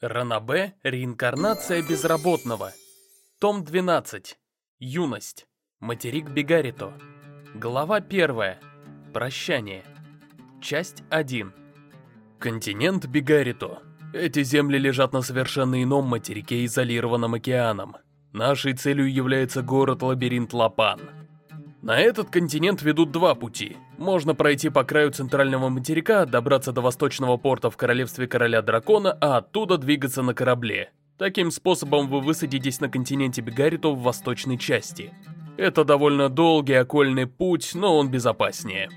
Ранабе. Реинкарнация безработного. Том 12. Юность. Материк Бегарито. Глава 1. Прощание. Часть 1. Континент Бегарито. Эти земли лежат на совершенно ином материке, изолированном океаном. Нашей целью является город-лабиринт Лапан. На этот континент ведут два пути. Можно пройти по краю центрального материка, добраться до восточного порта в королевстве короля дракона, а оттуда двигаться на корабле. Таким способом вы высадитесь на континенте Бегарито в восточной части. Это довольно долгий окольный путь, но он безопаснее.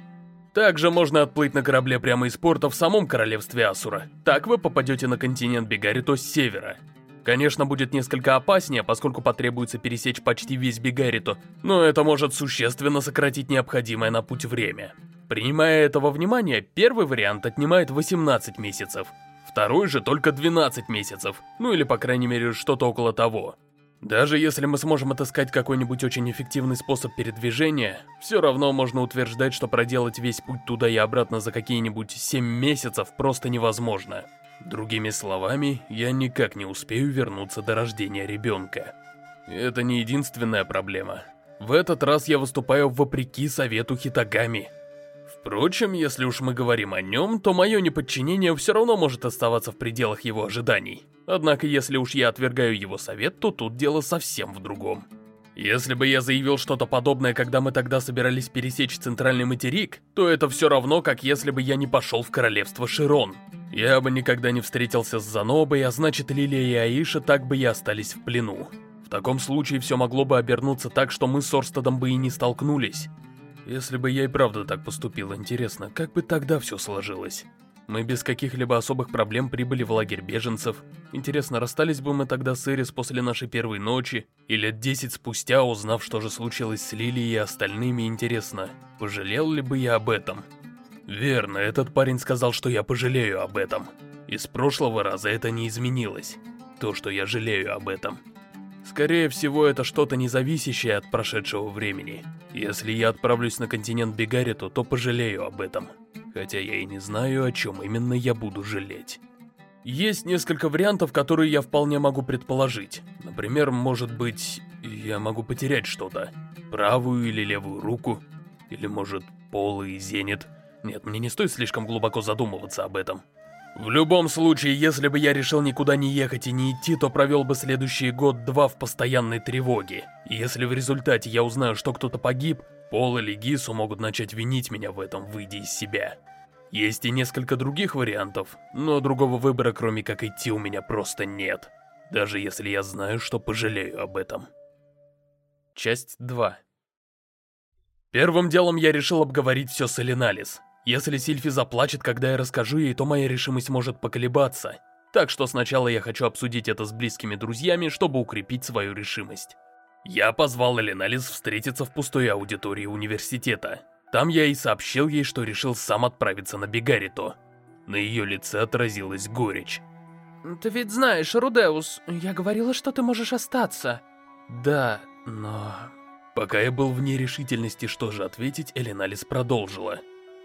Также можно отплыть на корабле прямо из порта в самом королевстве Асура. Так вы попадете на континент Бегарито с севера. Конечно, будет несколько опаснее, поскольку потребуется пересечь почти весь Бегариту, но это может существенно сократить необходимое на путь время. Принимая этого внимания, первый вариант отнимает 18 месяцев, второй же только 12 месяцев, ну или по крайней мере что-то около того. Даже если мы сможем отыскать какой-нибудь очень эффективный способ передвижения, все равно можно утверждать, что проделать весь путь туда и обратно за какие-нибудь 7 месяцев просто невозможно. Другими словами, я никак не успею вернуться до рождения ребенка. Это не единственная проблема. В этот раз я выступаю вопреки совету Хитагами. Впрочем, если уж мы говорим о нем, то мое неподчинение все равно может оставаться в пределах его ожиданий. Однако, если уж я отвергаю его совет, то тут дело совсем в другом. Если бы я заявил что-то подобное, когда мы тогда собирались пересечь центральный материк, то это все равно, как если бы я не пошел в королевство Широн. Я бы никогда не встретился с Занобой, а значит Лилия и Аиша так бы и остались в плену. В таком случае все могло бы обернуться так, что мы с Орстадом бы и не столкнулись. Если бы я и правда так поступил, интересно, как бы тогда все сложилось? Мы без каких-либо особых проблем прибыли в лагерь беженцев. Интересно, расстались бы мы тогда с Эрис после нашей первой ночи? И лет десять спустя, узнав, что же случилось с Лилией и остальными, интересно, пожалел ли бы я об этом? Верно, этот парень сказал, что я пожалею об этом. Из прошлого раза это не изменилось. То, что я жалею об этом. Скорее всего, это что-то независящее от прошедшего времени. Если я отправлюсь на континент Бегариту, то пожалею об этом. Хотя я и не знаю, о чем именно я буду жалеть. Есть несколько вариантов, которые я вполне могу предположить. Например, может быть, я могу потерять что-то. Правую или левую руку. Или, может, пол и зенит. Нет, мне не стоит слишком глубоко задумываться об этом. В любом случае, если бы я решил никуда не ехать и не идти, то провел бы следующий год-два в постоянной тревоге. И если в результате я узнаю, что кто-то погиб, Пол или Гису могут начать винить меня в этом, выйдя из себя. Есть и несколько других вариантов, но другого выбора, кроме как идти, у меня просто нет. Даже если я знаю, что пожалею об этом. Часть 2 Первым делом я решил обговорить все с Элиналис. Если Сильфи заплачет, когда я расскажу ей, то моя решимость может поколебаться. Так что сначала я хочу обсудить это с близкими друзьями, чтобы укрепить свою решимость. Я позвал Эленалис встретиться в пустой аудитории университета. Там я и сообщил ей, что решил сам отправиться на Бегарито. На ее лице отразилась горечь. «Ты ведь знаешь, Рудеус, я говорила, что ты можешь остаться». «Да, но...» Пока я был в нерешительности, что же ответить, Эленалис продолжила.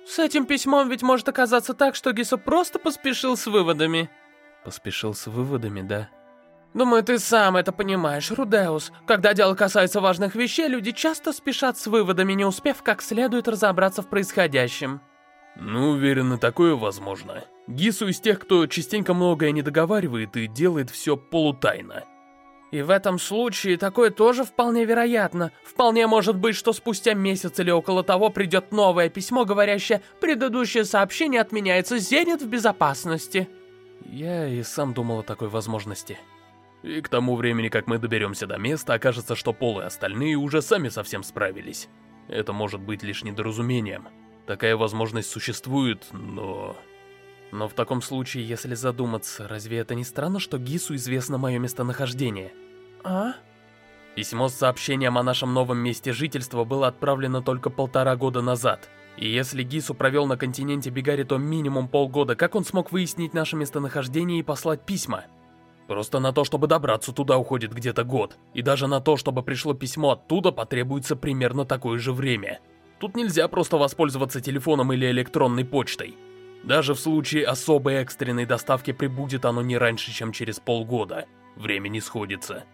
С этим письмом ведь может оказаться так, что Гисо просто поспешил с выводами. Поспешил с выводами, да? Думаю, ты сам это понимаешь, Рудеус. Когда дело касается важных вещей, люди часто спешат с выводами, не успев как следует разобраться в происходящем. Ну, уверен, и такое возможно. Гису из тех, кто частенько многое не договаривает и делает все полутайно. И в этом случае такое тоже вполне вероятно. Вполне может быть, что спустя месяц или около того придет новое письмо, говорящее «Предыдущее сообщение отменяется, Зенит в безопасности». Я и сам думал о такой возможности. И к тому времени, как мы доберемся до места, окажется, что Пол и остальные уже сами совсем справились. Это может быть лишь недоразумением. Такая возможность существует, но... Но в таком случае, если задуматься, разве это не странно, что Гису известно мое местонахождение? А? Письмо с сообщением о нашем новом месте жительства было отправлено только полтора года назад. И если Гису провел на континенте Бигари то минимум полгода, как он смог выяснить наше местонахождение и послать письма? Просто на то, чтобы добраться туда, уходит где-то год. И даже на то, чтобы пришло письмо оттуда, потребуется примерно такое же время. Тут нельзя просто воспользоваться телефоном или электронной почтой. Даже в случае особой экстренной доставки прибудет оно не раньше, чем через полгода. Время не сходится.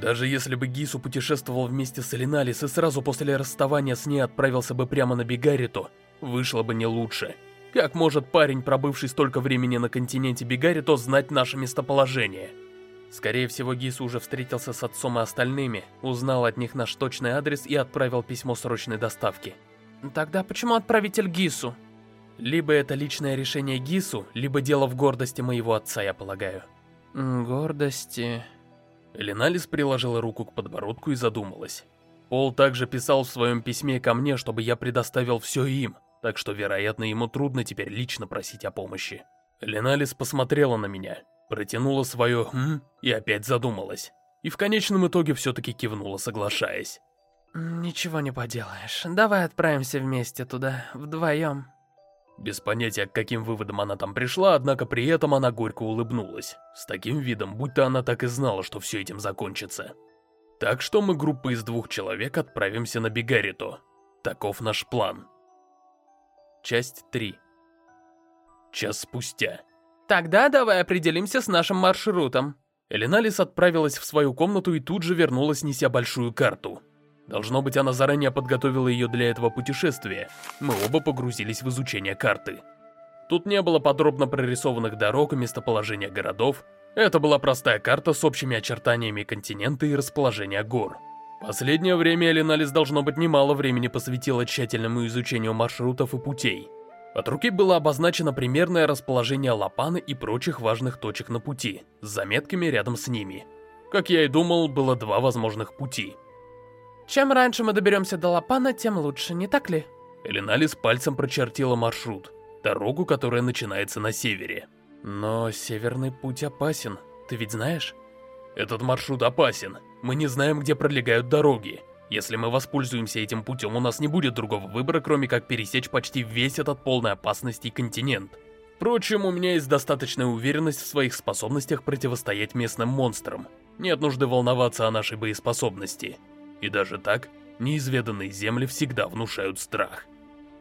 Даже если бы Гису путешествовал вместе с Элиналис и сразу после расставания с ней отправился бы прямо на Бигариту, вышло бы не лучше. Как может парень, пробывший столько времени на континенте Бигарито, знать наше местоположение? Скорее всего, Гису уже встретился с отцом и остальными, узнал от них наш точный адрес и отправил письмо срочной доставки. Тогда почему отправитель Гису? Либо это личное решение Гису, либо дело в гордости моего отца, я полагаю. Гордости... Леналис приложила руку к подбородку и задумалась. Пол также писал в своем письме ко мне, чтобы я предоставил все им, так что, вероятно, ему трудно теперь лично просить о помощи. Леналис посмотрела на меня, протянула свое «хм» и опять задумалась. И в конечном итоге все-таки кивнула, соглашаясь. «Ничего не поделаешь. Давай отправимся вместе туда, вдвоем». Без понятия, к каким выводам она там пришла, однако при этом она горько улыбнулась. С таким видом, будто она так и знала, что все этим закончится. Так что мы группой из двух человек отправимся на Бигарито. Таков наш план. Часть 3 Час спустя. Тогда давай определимся с нашим маршрутом. Элиналис отправилась в свою комнату и тут же вернулась, неся большую карту. Должно быть, она заранее подготовила ее для этого путешествия. Мы оба погрузились в изучение карты. Тут не было подробно прорисованных дорог и местоположения городов. Это была простая карта с общими очертаниями континента и расположения гор. Последнее время Элиналис, должно быть, немало времени посвятила тщательному изучению маршрутов и путей. От руки было обозначено примерное расположение Лапаны и прочих важных точек на пути, с заметками рядом с ними. Как я и думал, было два возможных пути – чем раньше мы доберемся до Лапана, тем лучше, не так ли? Элиналис пальцем прочертила маршрут, дорогу, которая начинается на севере. Но северный путь опасен, ты ведь знаешь? Этот маршрут опасен, мы не знаем, где пролегают дороги. Если мы воспользуемся этим путем, у нас не будет другого выбора, кроме как пересечь почти весь этот полный опасности континент. Впрочем, у меня есть достаточная уверенность в своих способностях противостоять местным монстрам. Нет нужды волноваться о нашей боеспособности. И даже так, неизведанные земли всегда внушают страх.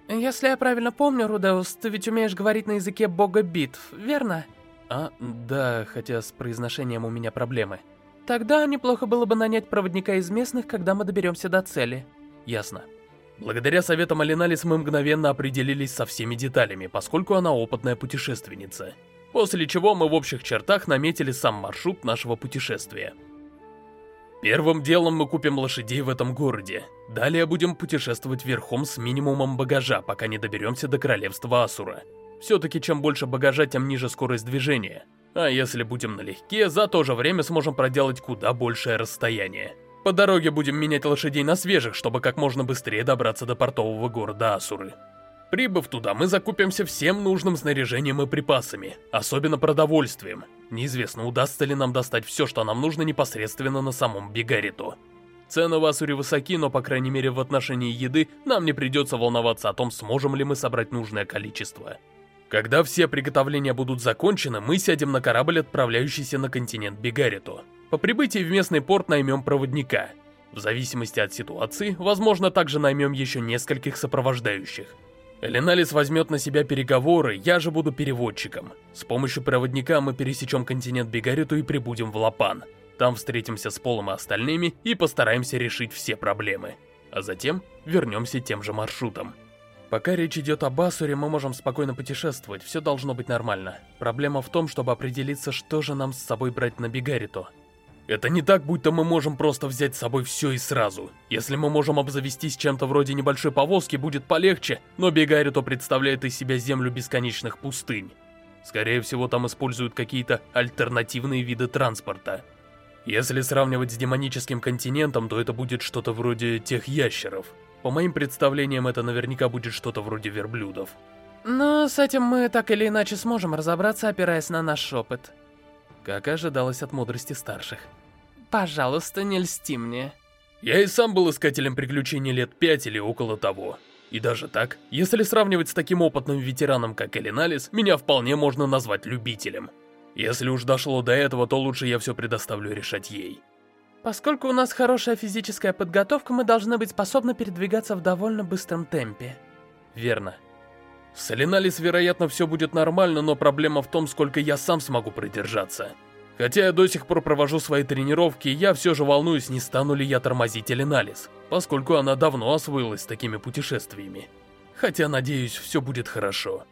Если я правильно помню, Рудеус, ты ведь умеешь говорить на языке бога битв, верно? А, да, хотя с произношением у меня проблемы. Тогда неплохо было бы нанять проводника из местных, когда мы доберемся до цели. Ясно. Благодаря советам Алиналис мы мгновенно определились со всеми деталями, поскольку она опытная путешественница. После чего мы в общих чертах наметили сам маршрут нашего путешествия. Первым делом мы купим лошадей в этом городе. Далее будем путешествовать верхом с минимумом багажа, пока не доберемся до королевства Асура. Все-таки чем больше багажа, тем ниже скорость движения. А если будем налегке, за то же время сможем проделать куда большее расстояние. По дороге будем менять лошадей на свежих, чтобы как можно быстрее добраться до портового города Асуры. Прибыв туда, мы закупимся всем нужным снаряжением и припасами, особенно продовольствием. Неизвестно, удастся ли нам достать все, что нам нужно непосредственно на самом Бигариту. Цены в Асуре высоки, но, по крайней мере, в отношении еды нам не придется волноваться о том, сможем ли мы собрать нужное количество. Когда все приготовления будут закончены, мы сядем на корабль, отправляющийся на континент Бигариту. По прибытии в местный порт наймем проводника. В зависимости от ситуации, возможно, также наймем еще нескольких сопровождающих. Леналис возьмет на себя переговоры, я же буду переводчиком. С помощью проводника мы пересечем континент Бигариту и прибудем в Лапан. Там встретимся с Полом и остальными и постараемся решить все проблемы. А затем вернемся тем же маршрутом. Пока речь идет об Асуре, мы можем спокойно путешествовать, все должно быть нормально. Проблема в том, чтобы определиться, что же нам с собой брать на Бигариту. Это не так, будто мы можем просто взять с собой все и сразу. Если мы можем обзавестись чем-то вроде небольшой повозки, будет полегче, но Бегарито представляет из себя землю бесконечных пустынь. Скорее всего, там используют какие-то альтернативные виды транспорта. Если сравнивать с демоническим континентом, то это будет что-то вроде тех ящеров. По моим представлениям, это наверняка будет что-то вроде верблюдов. Но с этим мы так или иначе сможем разобраться, опираясь на наш опыт. Как ожидалось от мудрости старших. Пожалуйста, не льсти мне. Я и сам был искателем приключений лет пять или около того. И даже так, если сравнивать с таким опытным ветераном, как Элиналис, меня вполне можно назвать любителем. Если уж дошло до этого, то лучше я все предоставлю решать ей. Поскольку у нас хорошая физическая подготовка, мы должны быть способны передвигаться в довольно быстром темпе. Верно. С Элиналис, вероятно, все будет нормально, но проблема в том, сколько я сам смогу продержаться. Хотя я до сих пор провожу свои тренировки, я все же волнуюсь, не стану ли я тормозить Элиналис, поскольку она давно освоилась с такими путешествиями. Хотя, надеюсь, все будет хорошо.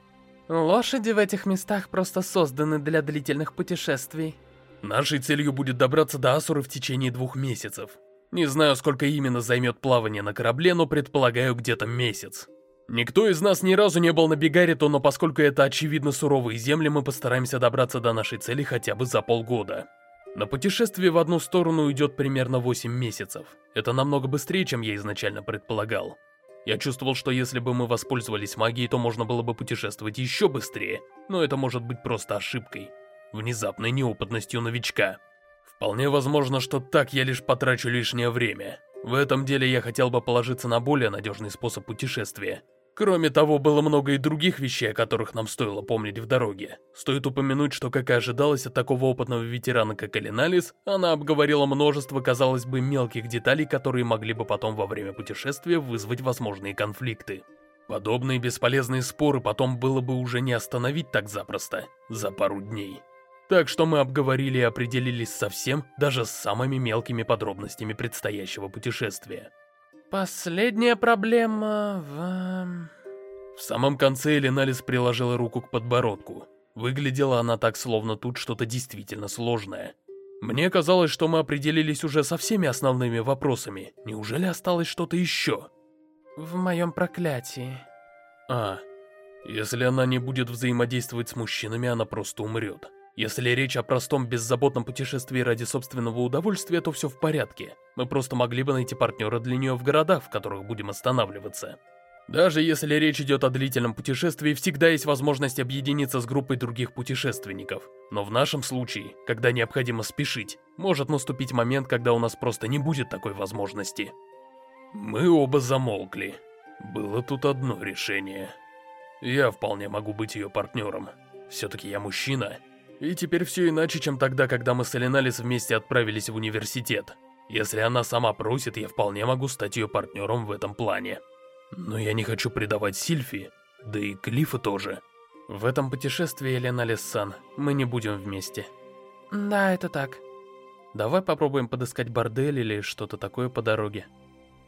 Лошади в этих местах просто созданы для длительных путешествий. Нашей целью будет добраться до Асуры в течение двух месяцев. Не знаю, сколько именно займет плавание на корабле, но предполагаю где-то месяц. Никто из нас ни разу не был на Бегарито, но поскольку это очевидно суровые земли, мы постараемся добраться до нашей цели хотя бы за полгода. На путешествие в одну сторону уйдет примерно 8 месяцев. Это намного быстрее, чем я изначально предполагал. Я чувствовал, что если бы мы воспользовались магией, то можно было бы путешествовать еще быстрее, но это может быть просто ошибкой. Внезапной неопытностью новичка. Вполне возможно, что так я лишь потрачу лишнее время. В этом деле я хотел бы положиться на более надежный способ путешествия. Кроме того, было много и других вещей, о которых нам стоило помнить в дороге. Стоит упомянуть, что, как и ожидалось от такого опытного ветерана, как Элиналис, она обговорила множество, казалось бы, мелких деталей, которые могли бы потом во время путешествия вызвать возможные конфликты. Подобные бесполезные споры потом было бы уже не остановить так запросто, за пару дней. Так что мы обговорили и определились со всем, даже с самыми мелкими подробностями предстоящего путешествия. Последняя проблема в... В самом конце Элиналис приложила руку к подбородку. Выглядела она так, словно тут что-то действительно сложное. Мне казалось, что мы определились уже со всеми основными вопросами. Неужели осталось что-то еще? В моем проклятии. А, если она не будет взаимодействовать с мужчинами, она просто умрет. Если речь о простом беззаботном путешествии ради собственного удовольствия, то все в порядке. Мы просто могли бы найти партнера для нее в городах, в которых будем останавливаться. Даже если речь идет о длительном путешествии, всегда есть возможность объединиться с группой других путешественников. Но в нашем случае, когда необходимо спешить, может наступить момент, когда у нас просто не будет такой возможности. Мы оба замолкли. Было тут одно решение. Я вполне могу быть ее партнером. Все-таки я мужчина, и теперь все иначе, чем тогда, когда мы с Эленалис вместе отправились в университет. Если она сама просит, я вполне могу стать ее партнером в этом плане. Но я не хочу предавать Сильфи, да и Клифа тоже. В этом путешествии, Эленалис-сан, мы не будем вместе. Да, это так. Давай попробуем подыскать бордель или что-то такое по дороге.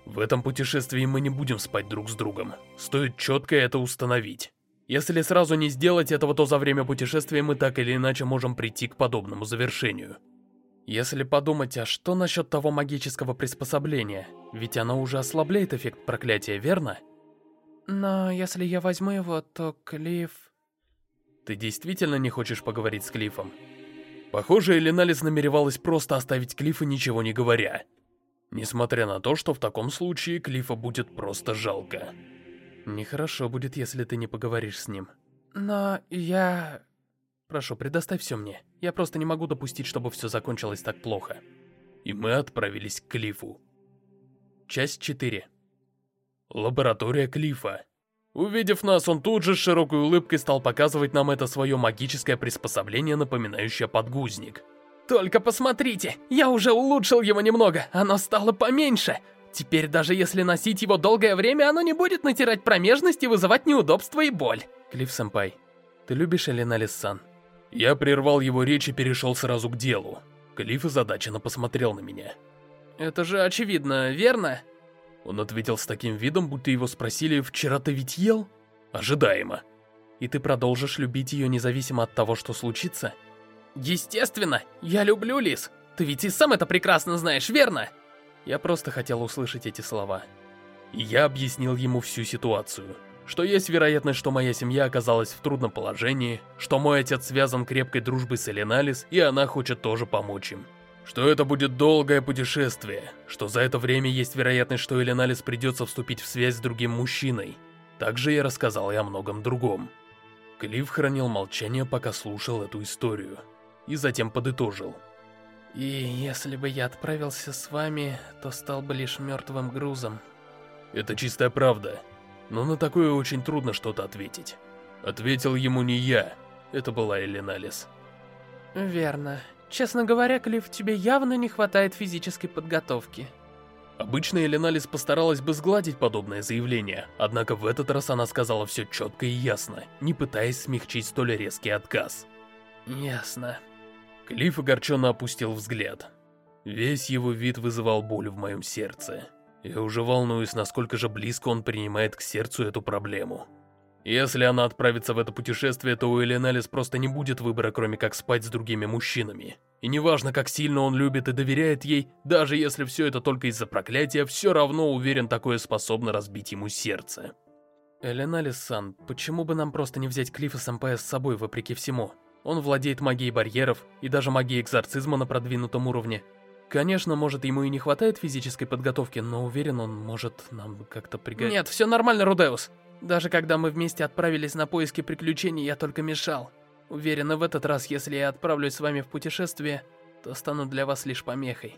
В этом путешествии мы не будем спать друг с другом. Стоит четко это установить. Если сразу не сделать этого, то за время путешествия мы так или иначе можем прийти к подобному завершению. Если подумать, а что насчет того магического приспособления? Ведь оно уже ослабляет эффект проклятия, верно? Но если я возьму его, то Клифф... Ты действительно не хочешь поговорить с Клиффом? Похоже, Элиналис намеревалась просто оставить Клиффа, ничего не говоря. Несмотря на то, что в таком случае Клиффа будет просто жалко. Нехорошо будет, если ты не поговоришь с ним. Но я... Прошу, предоставь все мне. Я просто не могу допустить, чтобы все закончилось так плохо. И мы отправились к Клифу. Часть 4. Лаборатория Клифа. Увидев нас, он тут же с широкой улыбкой стал показывать нам это свое магическое приспособление, напоминающее подгузник. «Только посмотрите, я уже улучшил его немного, оно стало поменьше!» Теперь даже если носить его долгое время, оно не будет натирать промежность и вызывать неудобства и боль. Клифф-сэмпай, ты любишь Элиналис-сан? Я прервал его речь и перешел сразу к делу. Клифф озадаченно посмотрел на меня. Это же очевидно, верно? Он ответил с таким видом, будто его спросили, вчера ты ведь ел? Ожидаемо. И ты продолжишь любить ее независимо от того, что случится? Естественно, я люблю Лис. Ты ведь и сам это прекрасно знаешь, верно? Я просто хотел услышать эти слова. И я объяснил ему всю ситуацию. Что есть вероятность, что моя семья оказалась в трудном положении, что мой отец связан крепкой дружбой с Эленалис, и она хочет тоже помочь им. Что это будет долгое путешествие, что за это время есть вероятность, что Эленалис придется вступить в связь с другим мужчиной. Также я рассказал и о многом другом. Клифф хранил молчание, пока слушал эту историю. И затем подытожил. И если бы я отправился с вами, то стал бы лишь мертвым грузом. Это чистая правда. Но на такое очень трудно что-то ответить. Ответил ему не я, это была Элиналис. Верно. Честно говоря, Клифф, тебе явно не хватает физической подготовки. Обычно Эленалис постаралась бы сгладить подобное заявление, однако в этот раз она сказала все четко и ясно, не пытаясь смягчить столь резкий отказ. Ясно. Клифф огорченно опустил взгляд. Весь его вид вызывал боль в моем сердце. Я уже волнуюсь, насколько же близко он принимает к сердцу эту проблему. Если она отправится в это путешествие, то у Эленалис просто не будет выбора, кроме как спать с другими мужчинами. И неважно, как сильно он любит и доверяет ей, даже если все это только из-за проклятия, все равно уверен, такое способно разбить ему сердце. Эленалис-сан, почему бы нам просто не взять Клиффа с МПС с собой, вопреки всему? Он владеет магией барьеров и даже магией экзорцизма на продвинутом уровне. Конечно, может, ему и не хватает физической подготовки, но уверен, он может нам как-то пригодиться. Нет, все нормально, Рудеус. Даже когда мы вместе отправились на поиски приключений, я только мешал. Уверена, в этот раз, если я отправлюсь с вами в путешествие, то стану для вас лишь помехой.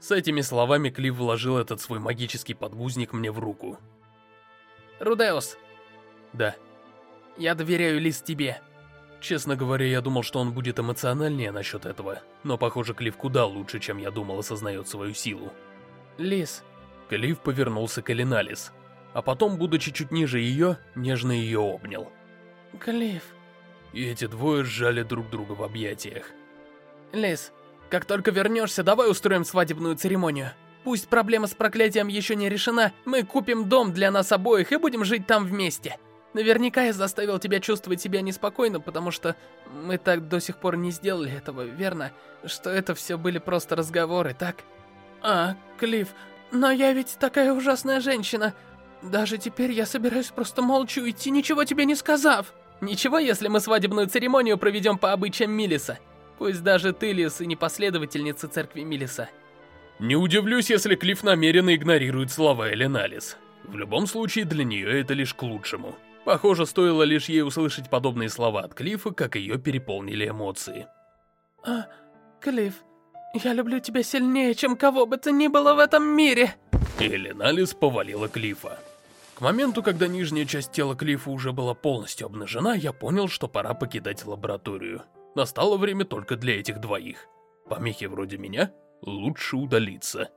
С этими словами Клифф вложил этот свой магический подгузник мне в руку. Рудеус. Да. Я доверяю Лис тебе. Честно говоря, я думал, что он будет эмоциональнее насчет этого, но похоже, Клифф куда лучше, чем я думал, осознает свою силу. Лис. Клифф повернулся к Элиналис а потом, будучи чуть ниже ее, нежно ее обнял. Клифф. И эти двое сжали друг друга в объятиях. Лис, как только вернешься, давай устроим свадебную церемонию. Пусть проблема с проклятием еще не решена, мы купим дом для нас обоих и будем жить там вместе. Наверняка я заставил тебя чувствовать себя неспокойно, потому что мы так до сих пор не сделали этого, верно? Что это все были просто разговоры, так? А, Клифф, но я ведь такая ужасная женщина. Даже теперь я собираюсь просто молча уйти, ничего тебе не сказав. Ничего, если мы свадебную церемонию проведем по обычаям Милиса. Пусть даже ты, Лис, и не последовательница церкви Милиса. Не удивлюсь, если Клифф намеренно игнорирует слова Эленалис. В любом случае, для нее это лишь к лучшему. Похоже, стоило лишь ей услышать подобные слова от Клиффа, как ее переполнили эмоции. А, Клифф, я люблю тебя сильнее, чем кого бы то ни было в этом мире. Эленалис повалила Клиффа. К моменту, когда нижняя часть тела Клиффа уже была полностью обнажена, я понял, что пора покидать лабораторию. Настало время только для этих двоих. Помехи вроде меня лучше удалиться.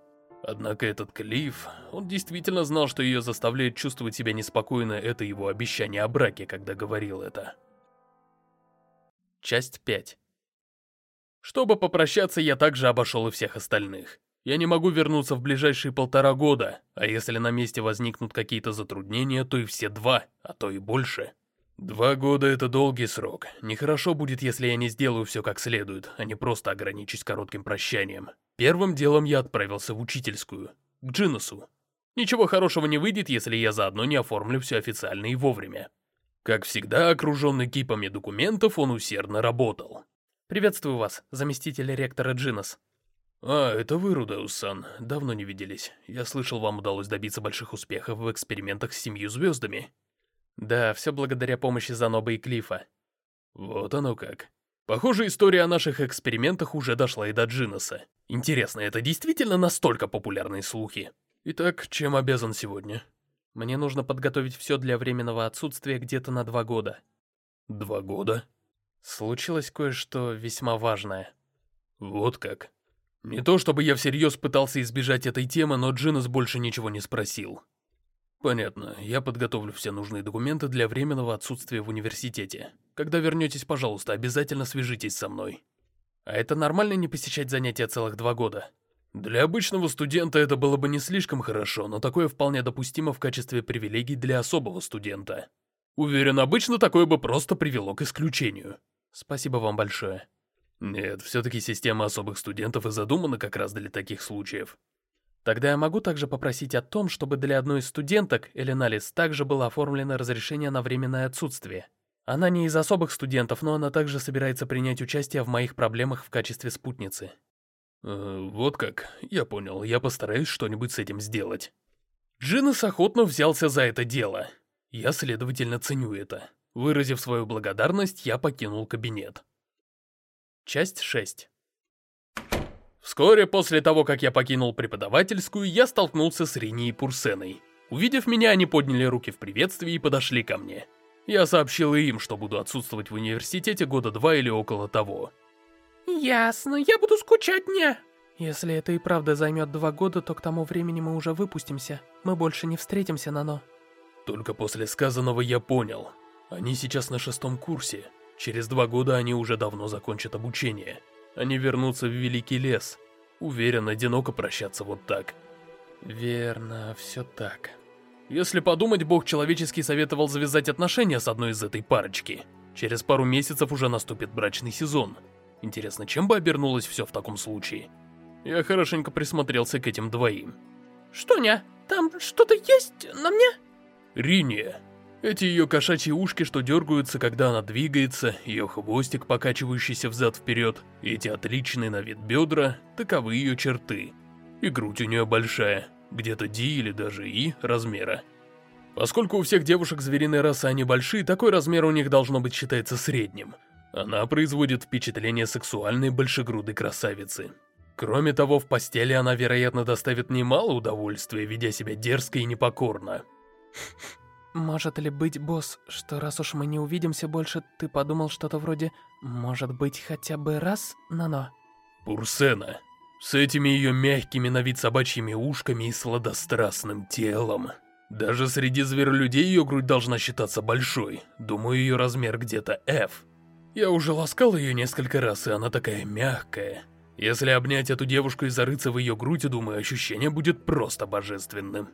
Однако этот Клифф, он действительно знал, что ее заставляет чувствовать себя неспокойно, это его обещание о браке, когда говорил это. Часть 5 Чтобы попрощаться, я также обошел и всех остальных. Я не могу вернуться в ближайшие полтора года, а если на месте возникнут какие-то затруднения, то и все два, а то и больше. Два года — это долгий срок. Нехорошо будет, если я не сделаю все как следует, а не просто ограничусь коротким прощанием. Первым делом я отправился в учительскую, к Джинусу. Ничего хорошего не выйдет, если я заодно не оформлю все официально и вовремя. Как всегда, окруженный кипами документов, он усердно работал. «Приветствую вас, заместитель ректора Джинус», «А, это вы, Рудеус-сан. Давно не виделись. Я слышал, вам удалось добиться больших успехов в экспериментах с семью звездами». «Да, все благодаря помощи Заноба и Клифа». «Вот оно как. Похоже, история о наших экспериментах уже дошла и до Джиноса. Интересно, это действительно настолько популярные слухи? Итак, чем обязан сегодня?» «Мне нужно подготовить все для временного отсутствия где-то на два года». «Два года?» «Случилось кое-что весьма важное». «Вот как?» Не то чтобы я всерьез пытался избежать этой темы, но Джинос больше ничего не спросил. Понятно, я подготовлю все нужные документы для временного отсутствия в университете. Когда вернетесь, пожалуйста, обязательно свяжитесь со мной. А это нормально не посещать занятия целых два года? Для обычного студента это было бы не слишком хорошо, но такое вполне допустимо в качестве привилегий для особого студента. Уверен, обычно такое бы просто привело к исключению. Спасибо вам большое. Нет, все-таки система особых студентов и задумана как раз для таких случаев. Тогда я могу также попросить о том, чтобы для одной из студенток, Эленалис, также было оформлено разрешение на временное отсутствие. Она не из особых студентов, но она также собирается принять участие в моих проблемах в качестве спутницы. Э, вот как, я понял, я постараюсь что-нибудь с этим сделать. Джинос охотно взялся за это дело. Я, следовательно, ценю это. Выразив свою благодарность, я покинул кабинет. Часть 6 Вскоре после того, как я покинул преподавательскую, я столкнулся с Рини и Пурсеной. Увидев меня, они подняли руки в приветствии и подошли ко мне. Я сообщил им, что буду отсутствовать в университете года два или около того. «Ясно, я буду скучать, не?» Если это и правда займет два года, то к тому времени мы уже выпустимся. Мы больше не встретимся, Нано. Только после сказанного я понял. Они сейчас на шестом курсе. Через два года они уже давно закончат обучение. Они вернутся в Великий Лес. Уверен, одиноко прощаться вот так. Верно, все так. Если подумать, Бог Человеческий советовал завязать отношения с одной из этой парочки. Через пару месяцев уже наступит брачный сезон. Интересно, чем бы обернулось все в таком случае? Я хорошенько присмотрелся к этим двоим. Что, ня? Там что-то есть на мне? Риния. Эти ее кошачьи ушки, что дергаются, когда она двигается, ее хвостик, покачивающийся взад-вперед, эти отличные на вид бедра, таковы ее черты. И грудь у нее большая, где-то D или даже И размера. Поскольку у всех девушек звериной расы они большие, такой размер у них должно быть считается средним. Она производит впечатление сексуальной большегрудой красавицы. Кроме того, в постели она, вероятно, доставит немало удовольствия, ведя себя дерзко и непокорно. Может ли быть, босс, что раз уж мы не увидимся больше, ты подумал что-то вроде «может быть хотя бы раз, Нано»? Пурсена. С этими ее мягкими на вид собачьими ушками и сладострастным телом. Даже среди зверолюдей ее грудь должна считаться большой. Думаю, ее размер где-то F. Я уже ласкал ее несколько раз, и она такая мягкая. Если обнять эту девушку и зарыться в ее грудь, думаю, ощущение будет просто божественным.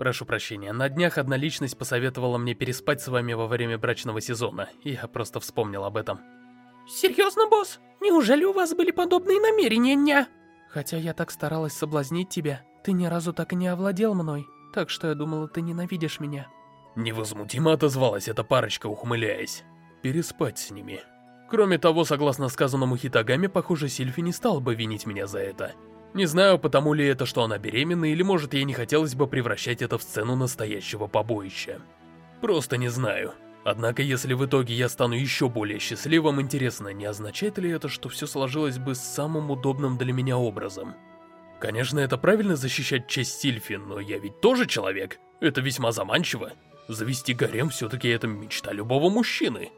Прошу прощения, на днях одна личность посоветовала мне переспать с вами во время брачного сезона, и я просто вспомнил об этом. Серьезно, босс? Неужели у вас были подобные намерения, ня? Хотя я так старалась соблазнить тебя, ты ни разу так и не овладел мной, так что я думала, ты ненавидишь меня. Невозмутимо отозвалась эта парочка, ухмыляясь. Переспать с ними. Кроме того, согласно сказанному Хитагами, похоже, Сильфи не стал бы винить меня за это. Не знаю, потому ли это, что она беременна, или может ей не хотелось бы превращать это в сцену настоящего побоища. Просто не знаю. Однако, если в итоге я стану еще более счастливым, интересно, не означает ли это, что все сложилось бы самым удобным для меня образом? Конечно, это правильно защищать честь Сильфи, но я ведь тоже человек. Это весьма заманчиво. Завести гарем все-таки это мечта любого мужчины.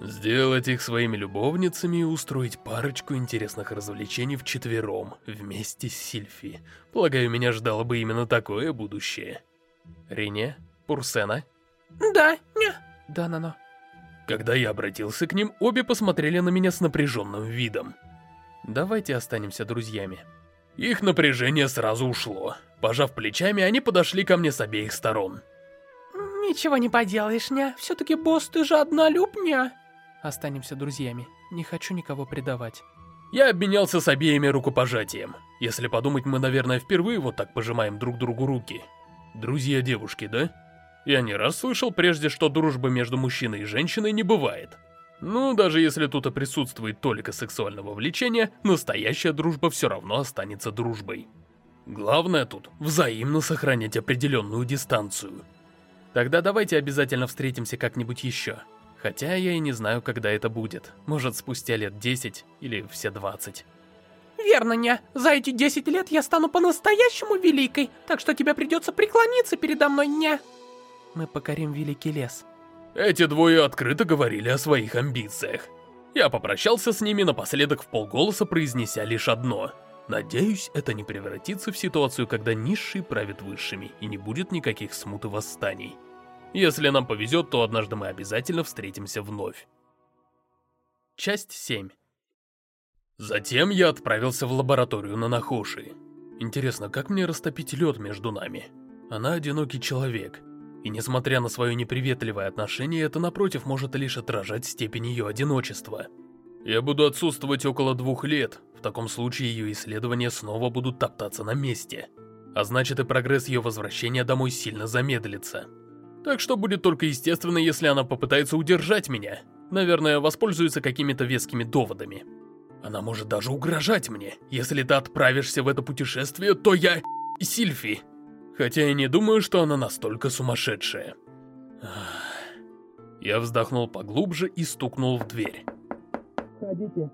Сделать их своими любовницами и устроить парочку интересных развлечений вчетвером, вместе с Сильфи. Полагаю, меня ждало бы именно такое будущее. Рине? Пурсена? Да, не. Да, Нано. Когда я обратился к ним, обе посмотрели на меня с напряженным видом. Давайте останемся друзьями. Их напряжение сразу ушло. Пожав плечами, они подошли ко мне с обеих сторон. Ничего не поделаешь, ня. Все-таки босс, ты же однолюб, ня. Останемся друзьями. Не хочу никого предавать. Я обменялся с обеими рукопожатием. Если подумать, мы, наверное, впервые вот так пожимаем друг другу руки. Друзья девушки, да? Я не раз слышал прежде, что дружбы между мужчиной и женщиной не бывает. Ну, даже если тут и присутствует только сексуального влечения, настоящая дружба все равно останется дружбой. Главное тут взаимно сохранять определенную дистанцию. Тогда давайте обязательно встретимся как-нибудь еще. Хотя я и не знаю, когда это будет. Может, спустя лет 10 или все 20. Верно, ня. За эти 10 лет я стану по-настоящему великой, так что тебе придется преклониться передо мной, ня. Мы покорим Великий Лес. Эти двое открыто говорили о своих амбициях. Я попрощался с ними, напоследок в полголоса произнеся лишь одно. Надеюсь, это не превратится в ситуацию, когда низшие правят высшими, и не будет никаких смут и восстаний. Если нам повезет, то однажды мы обязательно встретимся вновь. Часть 7 Затем я отправился в лабораторию на Нахоши. Интересно, как мне растопить лед между нами? Она одинокий человек. И несмотря на свое неприветливое отношение, это напротив может лишь отражать степень ее одиночества. Я буду отсутствовать около двух лет, в таком случае ее исследования снова будут топтаться на месте. А значит и прогресс ее возвращения домой сильно замедлится. Так что будет только естественно, если она попытается удержать меня. Наверное, воспользуется какими-то вескими доводами. Она может даже угрожать мне. Если ты отправишься в это путешествие, то я... Сильфи. Хотя я не думаю, что она настолько сумасшедшая. Я вздохнул поглубже и стукнул в дверь. Ходите.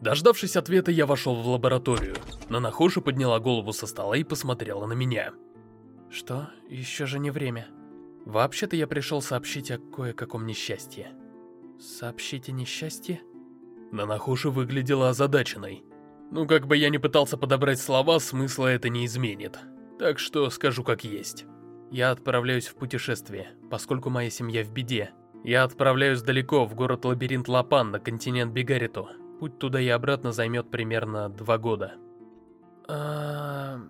Дождавшись ответа, я вошел в лабораторию. Нанахоши подняла голову со стола и посмотрела на меня. Что? Еще же не время. Вообще-то я пришел сообщить о кое-каком несчастье. Сообщить о несчастье? Нанахоши выглядела озадаченной. Ну, как бы я ни пытался подобрать слова, смысла это не изменит. Так что скажу как есть. Я отправляюсь в путешествие, поскольку моя семья в беде. Я отправляюсь далеко, в город-лабиринт Лапан, на континент Бигарито. Путь туда и обратно займет примерно два года. А...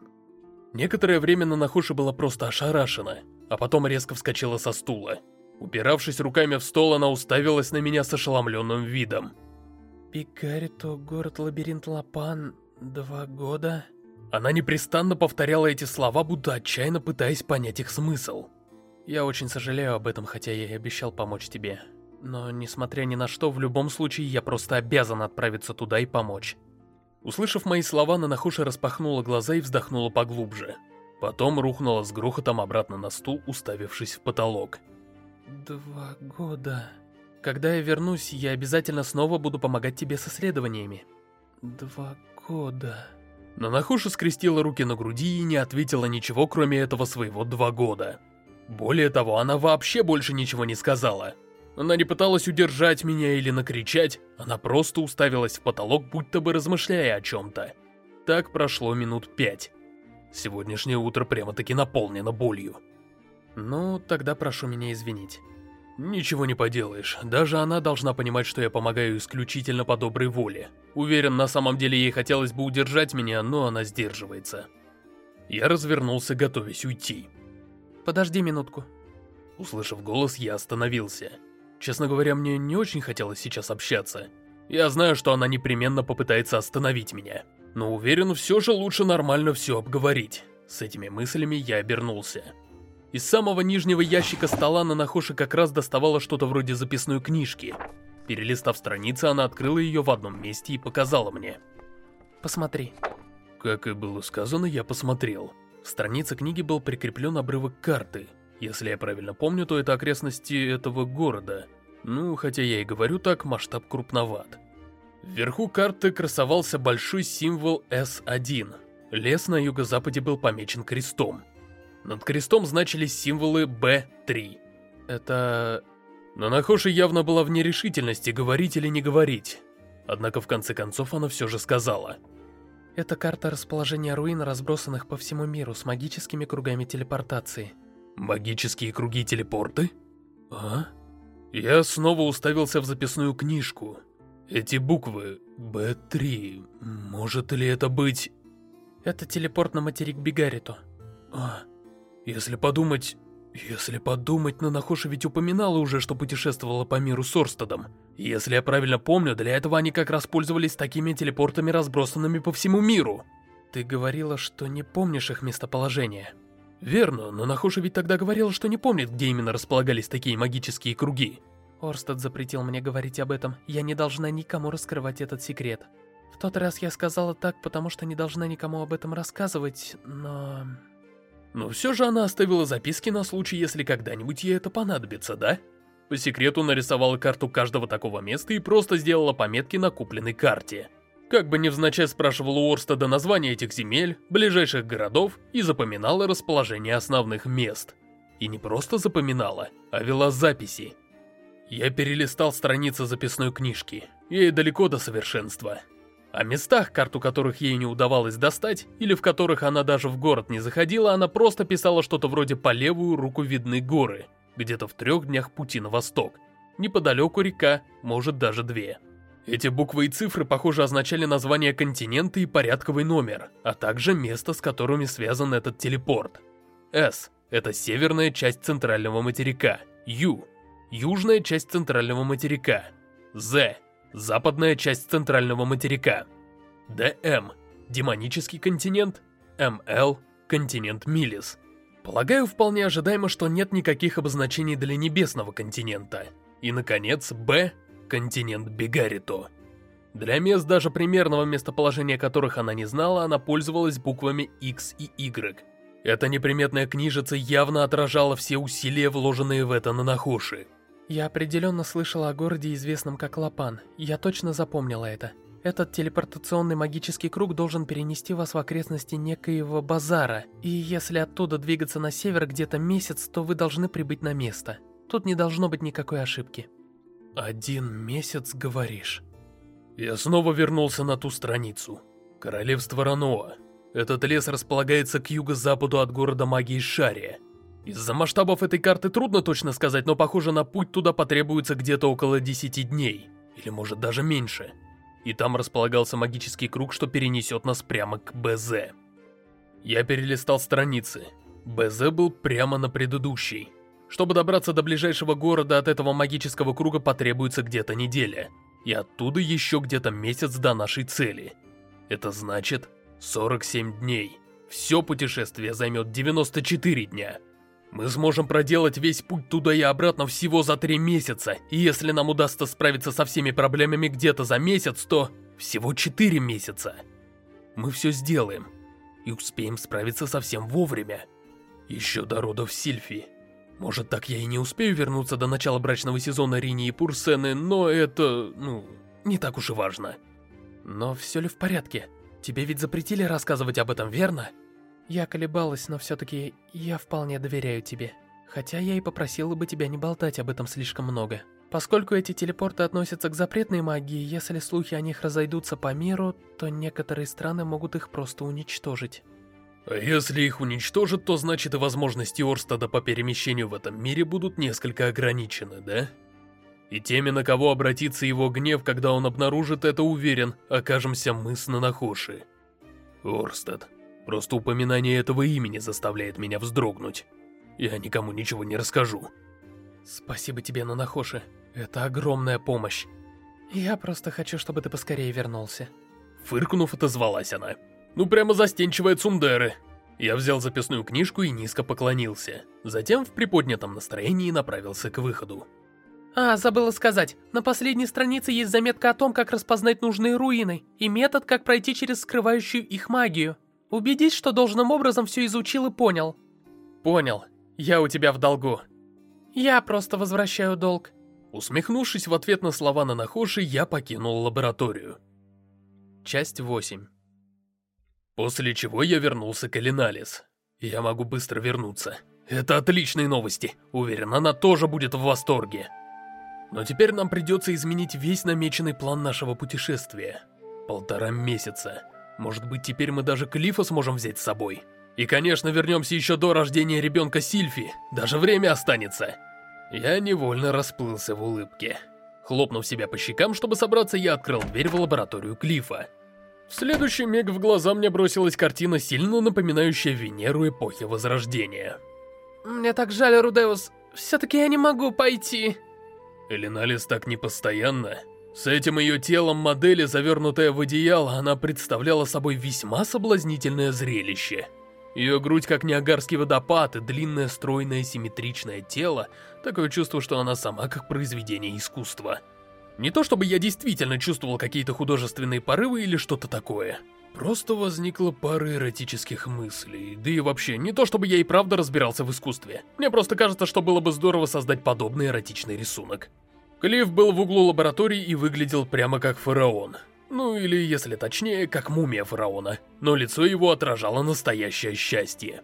Некоторое время Нанахуши была просто ошарашена, а потом резко вскочила со стула. Упиравшись руками в стол, она уставилась на меня с ошеломленным видом. Бигарито, город-лабиринт Лапан, два года... Она непрестанно повторяла эти слова, будто отчаянно пытаясь понять их смысл. Я очень сожалею об этом, хотя я и обещал помочь тебе. Но, несмотря ни на что, в любом случае я просто обязан отправиться туда и помочь. Услышав мои слова, Нанахуша распахнула глаза и вздохнула поглубже. Потом рухнула с грохотом обратно на стул, уставившись в потолок. Два года... Когда я вернусь, я обязательно снова буду помогать тебе с исследованиями. Два года... Нанахуша скрестила руки на груди и не ответила ничего, кроме этого своего два года. Более того, она вообще больше ничего не сказала. Она не пыталась удержать меня или накричать, она просто уставилась в потолок, будто бы размышляя о чем-то. Так прошло минут пять. Сегодняшнее утро прямо-таки наполнено болью. Ну, тогда прошу меня извинить. Ничего не поделаешь, даже она должна понимать, что я помогаю исключительно по доброй воле. Уверен, на самом деле ей хотелось бы удержать меня, но она сдерживается. Я развернулся, готовясь уйти. Подожди минутку. Услышав голос, я остановился. Честно говоря, мне не очень хотелось сейчас общаться. Я знаю, что она непременно попытается остановить меня. Но уверен, все же лучше нормально все обговорить. С этими мыслями я обернулся. Из самого нижнего ящика стола на Нахоши как раз доставала что-то вроде записной книжки. Перелистав страницы, она открыла ее в одном месте и показала мне. «Посмотри». Как и было сказано, я посмотрел. В странице книги был прикреплен обрывок карты. Если я правильно помню, то это окрестности этого города. Ну, хотя я и говорю так, масштаб крупноват. Вверху карты красовался большой символ S1. Лес на юго-западе был помечен крестом. Над крестом значились символы B3. Это... Но Нахоши явно была в нерешительности, говорить или не говорить. Однако в конце концов она все же сказала. Это карта расположения руин, разбросанных по всему миру с магическими кругами телепортации. Магические круги телепорты? А? Я снова уставился в записную книжку. Эти буквы Б3, может ли это быть... Это телепорт на материк Бигарито. А... Если подумать... Если подумать, Нанахоши ведь упоминала уже, что путешествовала по миру с Орстедом. Если я правильно помню, для этого они как раз пользовались такими телепортами, разбросанными по всему миру. Ты говорила, что не помнишь их местоположение. Верно, но Нахоши ведь тогда говорила, что не помнит, где именно располагались такие магические круги. Орстед запретил мне говорить об этом. Я не должна никому раскрывать этот секрет. В тот раз я сказала так, потому что не должна никому об этом рассказывать, но... Но все же она оставила записки на случай, если когда-нибудь ей это понадобится, да? По секрету нарисовала карту каждого такого места и просто сделала пометки на купленной карте. Как бы невзначай спрашивала у Орстеда название этих земель, ближайших городов и запоминала расположение основных мест. И не просто запоминала, а вела записи. Я перелистал страницы записной книжки, ей далеко до совершенства. О местах, карту которых ей не удавалось достать, или в которых она даже в город не заходила, она просто писала что-то вроде «по левую руку видны горы», где-то в трех днях пути на восток. Неподалеку река, может даже две. Эти буквы и цифры, похоже, означали название континента и порядковый номер, а также место, с которыми связан этот телепорт. S — это северная часть центрального материка, U — южная часть центрального материка, Z западная часть центрального материка. ДМ – демонический континент, МЛ – континент Милис. Полагаю, вполне ожидаемо, что нет никаких обозначений для небесного континента. И, наконец, Б – континент Бегарито. Для мест даже примерного местоположения которых она не знала, она пользовалась буквами X и Y. Эта неприметная книжица явно отражала все усилия, вложенные в это на Нахоши. Я определенно слышала о городе, известном как Лапан. Я точно запомнила это. Этот телепортационный магический круг должен перенести вас в окрестности некоего базара. И если оттуда двигаться на север где-то месяц, то вы должны прибыть на место. Тут не должно быть никакой ошибки. Один месяц, говоришь? Я снова вернулся на ту страницу. Королевство Раноа. Этот лес располагается к юго-западу от города Магии Шария. Из-за масштабов этой карты трудно точно сказать, но похоже на путь туда потребуется где-то около 10 дней. Или может даже меньше. И там располагался магический круг, что перенесет нас прямо к БЗ. Я перелистал страницы. БЗ был прямо на предыдущей. Чтобы добраться до ближайшего города от этого магического круга потребуется где-то неделя. И оттуда еще где-то месяц до нашей цели. Это значит 47 дней. Все путешествие займет 94 дня. Мы сможем проделать весь путь туда и обратно всего за три месяца, и если нам удастся справиться со всеми проблемами где-то за месяц, то всего четыре месяца. Мы все сделаем, и успеем справиться совсем вовремя. Еще до родов Сильфи. Может, так я и не успею вернуться до начала брачного сезона Рини и Пурсены, но это, ну, не так уж и важно. Но все ли в порядке? Тебе ведь запретили рассказывать об этом, верно? Я колебалась, но все-таки я вполне доверяю тебе. Хотя я и попросила бы тебя не болтать об этом слишком много. Поскольку эти телепорты относятся к запретной магии, если слухи о них разойдутся по миру, то некоторые страны могут их просто уничтожить. А если их уничтожат, то значит и возможности Орстада по перемещению в этом мире будут несколько ограничены, да? И теми, на кого обратится его гнев, когда он обнаружит это, уверен, окажемся мы с Нанахоши. Орстад, Просто упоминание этого имени заставляет меня вздрогнуть. Я никому ничего не расскажу. Спасибо тебе, Нанахоши. Это огромная помощь. Я просто хочу, чтобы ты поскорее вернулся. Фыркнув, отозвалась она. Ну прямо застенчивая Цундеры. Я взял записную книжку и низко поклонился. Затем в приподнятом настроении направился к выходу. А, забыла сказать, на последней странице есть заметка о том, как распознать нужные руины, и метод, как пройти через скрывающую их магию. Убедись, что должным образом все изучил и понял. Понял. Я у тебя в долгу. Я просто возвращаю долг. Усмехнувшись в ответ на слова Нанахоши, я покинул лабораторию. Часть 8 После чего я вернулся к Элиналис. Я могу быстро вернуться. Это отличные новости. Уверен, она тоже будет в восторге. Но теперь нам придется изменить весь намеченный план нашего путешествия. Полтора месяца. Может быть, теперь мы даже Клифа сможем взять с собой. И, конечно, вернемся еще до рождения ребенка Сильфи. Даже время останется. Я невольно расплылся в улыбке. Хлопнув себя по щекам, чтобы собраться, я открыл дверь в лабораторию Клифа. В следующий миг в глаза мне бросилась картина, сильно напоминающая Венеру эпохи Возрождения. Мне так жаль, Рудеус. Все-таки я не могу пойти. Элиналис так непостоянно. С этим ее телом модели, завернутая в одеяло, она представляла собой весьма соблазнительное зрелище. Ее грудь как Ниагарский водопад и длинное стройное симметричное тело, такое чувство, что она сама как произведение искусства. Не то чтобы я действительно чувствовал какие-то художественные порывы или что-то такое. Просто возникла пара эротических мыслей, да и вообще, не то чтобы я и правда разбирался в искусстве. Мне просто кажется, что было бы здорово создать подобный эротичный рисунок. Клифф был в углу лаборатории и выглядел прямо как фараон. Ну или, если точнее, как мумия фараона. Но лицо его отражало настоящее счастье.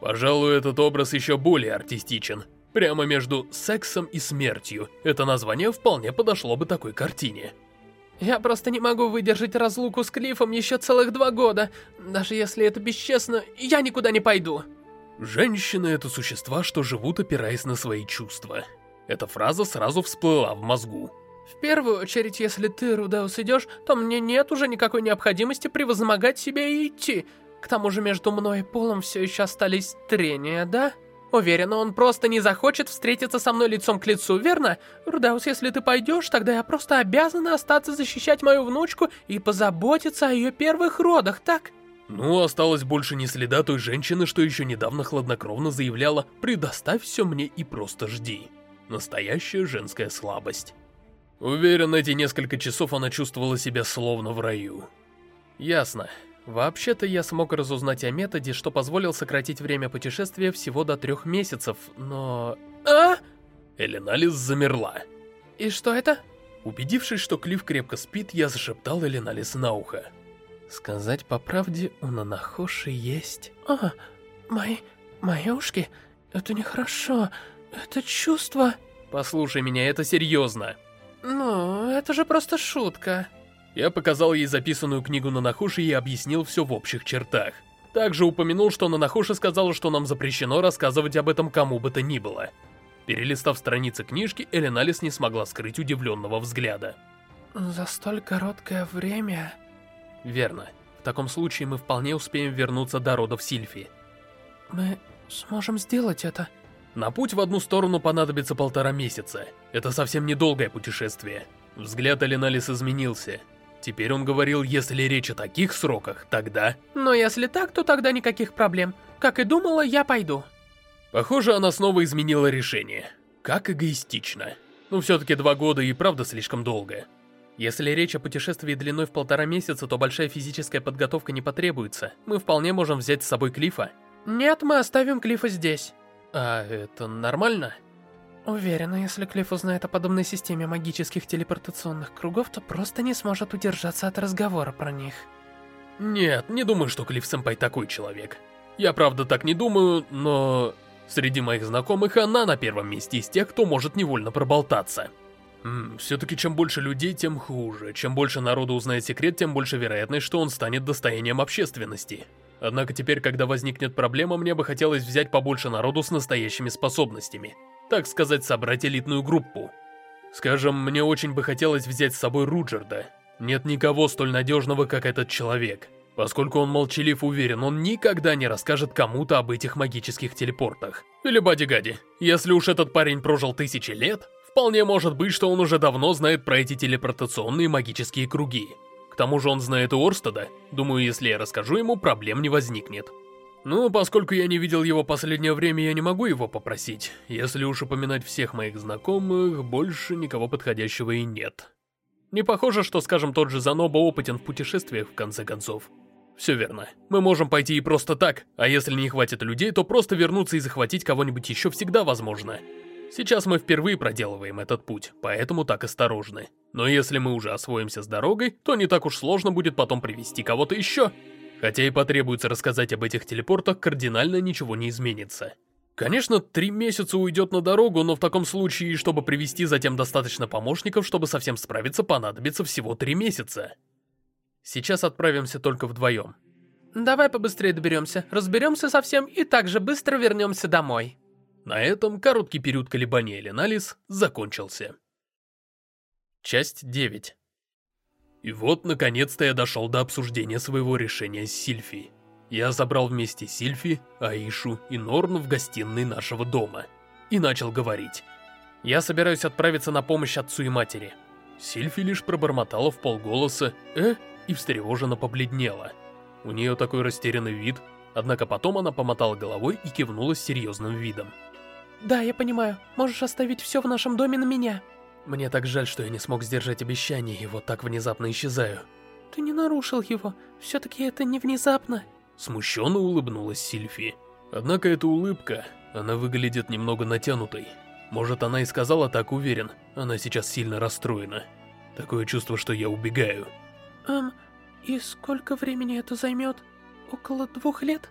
Пожалуй, этот образ еще более артистичен. Прямо между сексом и смертью. Это название вполне подошло бы такой картине. Я просто не могу выдержать разлуку с Клиффом еще целых два года. Даже если это бесчестно, я никуда не пойду. Женщины — это существа, что живут, опираясь на свои чувства. Эта фраза сразу всплыла в мозгу. В первую очередь, если ты, Рудеус, идешь, то мне нет уже никакой необходимости превозмогать себя и идти. К тому же между мной и Полом все еще остались трения, да? Уверена, он просто не захочет встретиться со мной лицом к лицу, верно? Рудеус, если ты пойдешь, тогда я просто обязана остаться защищать мою внучку и позаботиться о ее первых родах, так? Ну, осталось больше не следа той женщины, что еще недавно хладнокровно заявляла «предоставь все мне и просто жди». Настоящая женская слабость. Уверен, эти несколько часов она чувствовала себя словно в раю. Ясно. Вообще-то я смог разузнать о методе, что позволил сократить время путешествия всего до трех месяцев, но... А? Эленалис замерла. И что это? Убедившись, что Клифф крепко спит, я зашептал Эленалис на ухо. Сказать по правде, у Нанахоши есть... А, мои... мои ушки? Это нехорошо. Это чувство... Послушай меня, это серьезно. Ну, это же просто шутка. Я показал ей записанную книгу на Нахуши и объяснил все в общих чертах. Также упомянул, что Нанахуши сказала, что нам запрещено рассказывать об этом кому бы то ни было. Перелистав страницы книжки, Эленалис не смогла скрыть удивленного взгляда. «За столь короткое время...» «Верно. В таком случае мы вполне успеем вернуться до родов Сильфи». «Мы сможем сделать это?» На путь в одну сторону понадобится полтора месяца. Это совсем недолгое путешествие. Взгляд Эленалис изменился. Теперь он говорил, если речь о таких сроках, тогда... Но если так, то тогда никаких проблем. Как и думала, я пойду. Похоже, она снова изменила решение. Как эгоистично. Но все-таки два года и правда слишком долго. Если речь о путешествии длиной в полтора месяца, то большая физическая подготовка не потребуется. Мы вполне можем взять с собой Клифа. Нет, мы оставим Клифа здесь. А это нормально? Уверена, если Клифф узнает о подобной системе магических телепортационных кругов, то просто не сможет удержаться от разговора про них. Нет, не думаю, что Клифф-сэмпай такой человек. Я правда так не думаю, но... Среди моих знакомых она на первом месте из тех, кто может невольно проболтаться. Все-таки чем больше людей, тем хуже. Чем больше народу узнает секрет, тем больше вероятность, что он станет достоянием общественности. Однако теперь, когда возникнет проблема, мне бы хотелось взять побольше народу с настоящими способностями так сказать, собрать элитную группу. Скажем, мне очень бы хотелось взять с собой Руджерда. Нет никого столь надежного, как этот человек. Поскольку он молчалив уверен, он никогда не расскажет кому-то об этих магических телепортах. Или Бадигади, если уж этот парень прожил тысячи лет, вполне может быть, что он уже давно знает про эти телепортационные магические круги. Тому же он знает и Орстеда. Думаю, если я расскажу ему, проблем не возникнет. Ну, поскольку я не видел его последнее время, я не могу его попросить. Если уж упоминать всех моих знакомых, больше никого подходящего и нет. Не похоже, что, скажем, тот же Заноба опытен в путешествиях, в конце концов. Все верно. Мы можем пойти и просто так, а если не хватит людей, то просто вернуться и захватить кого-нибудь еще всегда возможно. Сейчас мы впервые проделываем этот путь, поэтому так осторожны. Но если мы уже освоимся с дорогой, то не так уж сложно будет потом привести кого-то еще. Хотя и потребуется рассказать об этих телепортах, кардинально ничего не изменится. Конечно, три месяца уйдет на дорогу, но в таком случае, чтобы привести затем достаточно помощников, чтобы совсем справиться, понадобится всего три месяца. Сейчас отправимся только вдвоем. Давай побыстрее доберемся, разберемся совсем и также быстро вернемся домой. На этом короткий период колебания Леналис закончился. Часть 9 и вот, наконец-то я дошел до обсуждения своего решения с Сильфи. Я забрал вместе Сильфи, Аишу и Норн в гостиной нашего дома. И начал говорить. Я собираюсь отправиться на помощь отцу и матери. Сильфи лишь пробормотала в полголоса «э» и встревоженно побледнела. У нее такой растерянный вид, однако потом она помотала головой и кивнула с серьезным видом. «Да, я понимаю. Можешь оставить все в нашем доме на меня». Мне так жаль, что я не смог сдержать обещание и вот так внезапно исчезаю. Ты не нарушил его. Все-таки это не внезапно. Смущенно улыбнулась Сильфи. Однако эта улыбка, она выглядит немного натянутой. Может, она и сказала так уверен. Она сейчас сильно расстроена. Такое чувство, что я убегаю. Эм, и сколько времени это займет? Около двух лет?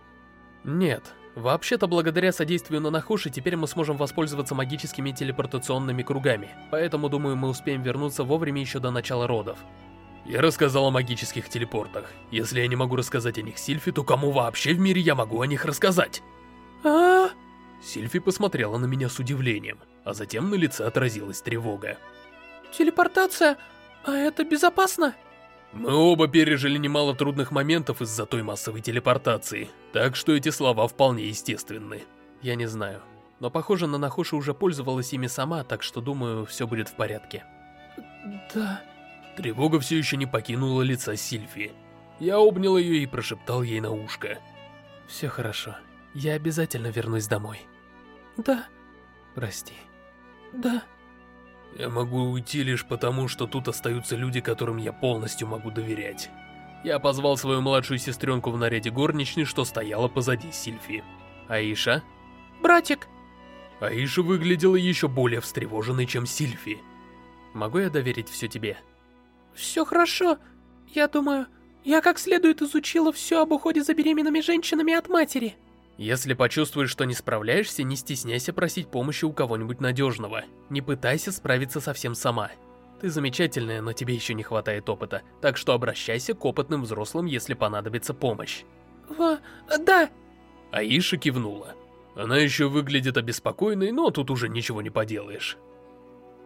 Нет, Вообще-то, благодаря содействию Нанахуши, теперь мы сможем воспользоваться магическими телепортационными кругами, поэтому, думаю, мы успеем вернуться вовремя еще до начала родов. Я рассказал о магических телепортах. Если я не могу рассказать о них Сильфи, то кому вообще в мире я могу о них рассказать? а. Сильфи посмотрела на меня с удивлением, а затем на лице отразилась тревога. Телепортация? А это безопасно? Мы оба пережили немало трудных моментов из-за той массовой телепортации, так что эти слова вполне естественны. Я не знаю, но похоже, Нанахоши уже пользовалась ими сама, так что думаю, все будет в порядке. Да. Тревога все еще не покинула лица Сильфи. Я обнял ее и прошептал ей на ушко. Все хорошо, я обязательно вернусь домой. Да. Прости. Да. Я могу уйти лишь потому, что тут остаются люди, которым я полностью могу доверять. Я позвал свою младшую сестренку в наряде горничной, что стояла позади Сильфи. Аиша? Братик! Аиша выглядела еще более встревоженной, чем Сильфи. Могу я доверить все тебе? Все хорошо. Я думаю, я как следует изучила все об уходе за беременными женщинами от матери. Если почувствуешь, что не справляешься, не стесняйся просить помощи у кого-нибудь надежного. Не пытайся справиться совсем сама. Ты замечательная, но тебе еще не хватает опыта, так что обращайся к опытным взрослым, если понадобится помощь. В... да. Аиша кивнула. Она еще выглядит обеспокоенной, но тут уже ничего не поделаешь.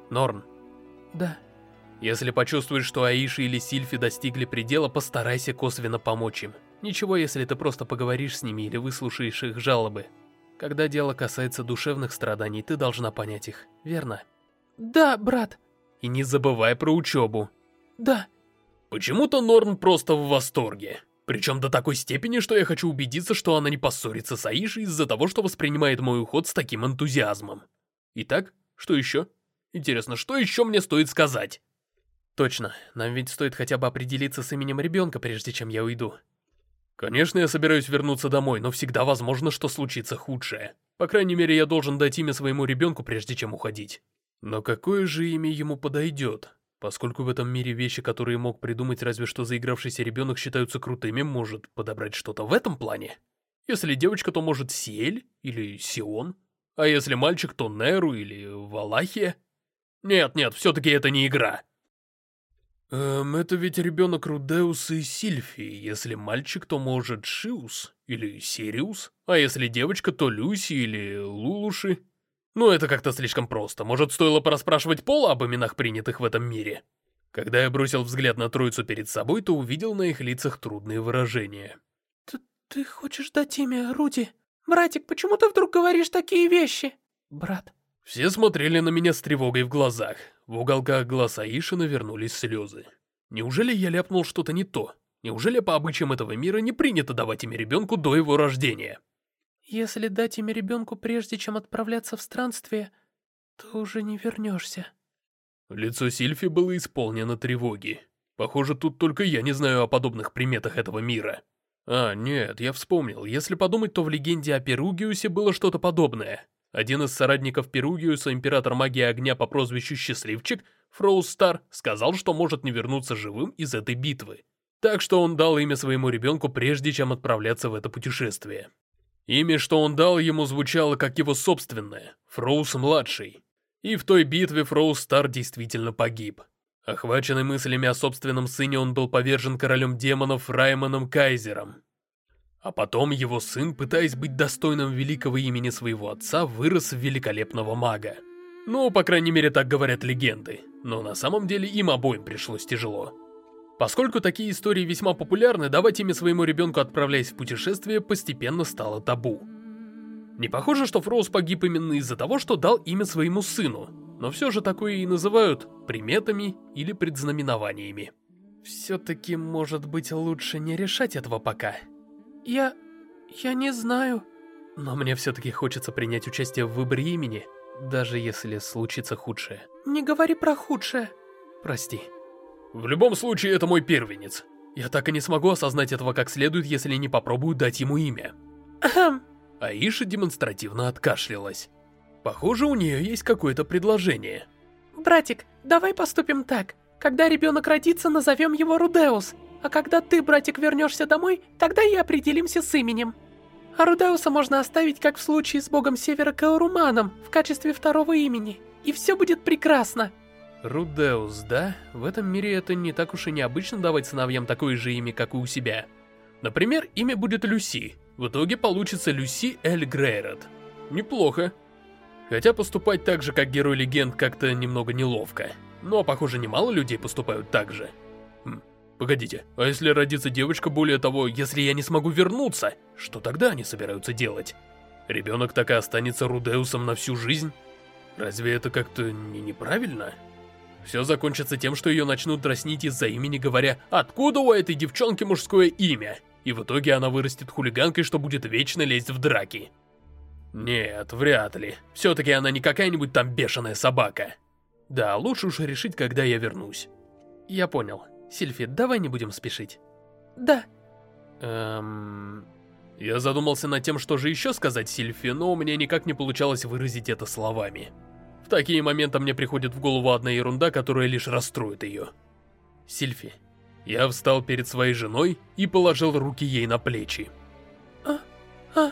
Норн. Да. Если почувствуешь, что Аиша или Сильфи достигли предела, постарайся косвенно помочь им. Ничего, если ты просто поговоришь с ними или выслушаешь их жалобы. Когда дело касается душевных страданий, ты должна понять их, верно? Да, брат. И не забывай про учебу. Да. Почему-то Норн просто в восторге. Причем до такой степени, что я хочу убедиться, что она не поссорится с Аишей из-за того, что воспринимает мой уход с таким энтузиазмом. Итак, что еще? Интересно, что еще мне стоит сказать? Точно, нам ведь стоит хотя бы определиться с именем ребенка, прежде чем я уйду. Конечно, я собираюсь вернуться домой, но всегда возможно, что случится худшее. По крайней мере, я должен дать имя своему ребенку, прежде чем уходить. Но какое же имя ему подойдет? Поскольку в этом мире вещи, которые мог придумать разве что заигравшийся ребенок, считаются крутыми, может подобрать что-то в этом плане? Если девочка, то может Сиэль или Сион? А если мальчик, то Неру или Валахия? Нет-нет, все-таки это не игра. Эм, это ведь ребенок Рудеуса и Сильфии. Если мальчик, то может Шиус или Сириус. А если девочка, то Люси или Лулуши. Ну, это как-то слишком просто. Может, стоило пораспрашивать Пола об именах, принятых в этом мире? Когда я бросил взгляд на троицу перед собой, то увидел на их лицах трудные выражения. Ты, ты хочешь дать имя Руди? Братик, почему ты вдруг говоришь такие вещи? Брат. Все смотрели на меня с тревогой в глазах. В уголках глаз Аиши навернулись слезы. Неужели я ляпнул что-то не то? Неужели по обычаям этого мира не принято давать имя ребенку до его рождения? Если дать имя ребенку прежде, чем отправляться в странствие, то уже не вернешься. Лицо Сильфи было исполнено тревоги. Похоже, тут только я не знаю о подобных приметах этого мира. А, нет, я вспомнил. Если подумать, то в легенде о Перугиусе было что-то подобное. Один из соратников Перугиуса, император магии огня по прозвищу Счастливчик, Фроустар, сказал, что может не вернуться живым из этой битвы. Так что он дал имя своему ребенку, прежде чем отправляться в это путешествие. Имя, что он дал ему, звучало как его собственное, Фроус-младший. И в той битве Фроустар действительно погиб. Охваченный мыслями о собственном сыне, он был повержен королем демонов Раймоном Кайзером. А потом его сын, пытаясь быть достойным великого имени своего отца, вырос в великолепного мага. Ну, по крайней мере, так говорят легенды. Но на самом деле им обоим пришлось тяжело. Поскольку такие истории весьма популярны, давать имя своему ребенку, отправляясь в путешествие, постепенно стало табу. Не похоже, что Фроуз погиб именно из-за того, что дал имя своему сыну, но все же такое и называют приметами или предзнаменованиями. Все-таки, может быть, лучше не решать этого пока. Я... я не знаю. Но мне все-таки хочется принять участие в выборе имени, даже если случится худшее. Не говори про худшее. Прости. В любом случае, это мой первенец. Я так и не смогу осознать этого как следует, если не попробую дать ему имя. Ахм. Аиша демонстративно откашлялась. Похоже, у нее есть какое-то предложение. Братик, давай поступим так. Когда ребенок родится, назовем его Рудеус. А когда ты, братик, вернешься домой, тогда и определимся с именем. А Рудеуса можно оставить, как в случае с богом Севера Кауруманом, в качестве второго имени. И все будет прекрасно. Рудеус, да? В этом мире это не так уж и необычно давать сыновьям такое же имя, как и у себя. Например, имя будет Люси. В итоге получится Люси Эль Грейрот. Неплохо. Хотя поступать так же, как герой легенд, как-то немного неловко. Но, похоже, немало людей поступают так же. Погодите, а если родится девочка, более того, если я не смогу вернуться, что тогда они собираются делать? Ребенок так и останется Рудеусом на всю жизнь? Разве это как-то не неправильно? Все закончится тем, что ее начнут дразнить из-за имени, говоря «Откуда у этой девчонки мужское имя?» И в итоге она вырастет хулиганкой, что будет вечно лезть в драки. Нет, вряд ли. Все-таки она не какая-нибудь там бешеная собака. Да, лучше уж решить, когда я вернусь. Я понял. Сильфи, давай не будем спешить. Да. Эм... Я задумался над тем, что же еще сказать Сильфи, но у меня никак не получалось выразить это словами. В такие моменты мне приходит в голову одна ерунда, которая лишь расстроит ее. Сильфи. Я встал перед своей женой и положил руки ей на плечи. А? А?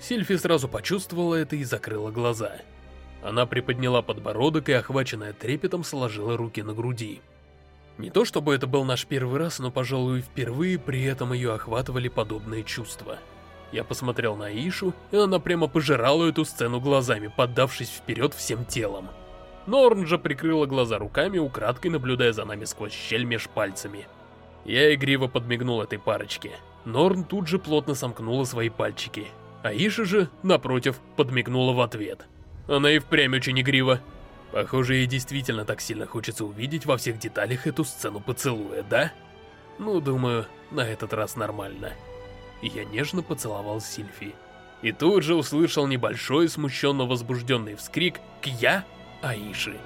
Сильфи сразу почувствовала это и закрыла глаза. Она приподняла подбородок и, охваченная трепетом, сложила руки на груди. Не то чтобы это был наш первый раз, но, пожалуй, впервые при этом ее охватывали подобные чувства. Я посмотрел на Ишу, и она прямо пожирала эту сцену глазами, поддавшись вперед всем телом. Норн же прикрыла глаза руками, украдкой наблюдая за нами сквозь щель меж пальцами. Я игриво подмигнул этой парочке. Норн тут же плотно сомкнула свои пальчики. А Иша же, напротив, подмигнула в ответ. Она и впрямь очень игрива. Похоже, ей действительно так сильно хочется увидеть во всех деталях эту сцену поцелуя, да? Ну, думаю, на этот раз нормально. Я нежно поцеловал Сильфи. И тут же услышал небольшой смущенно возбужденный вскрик «Кья!» Аиши.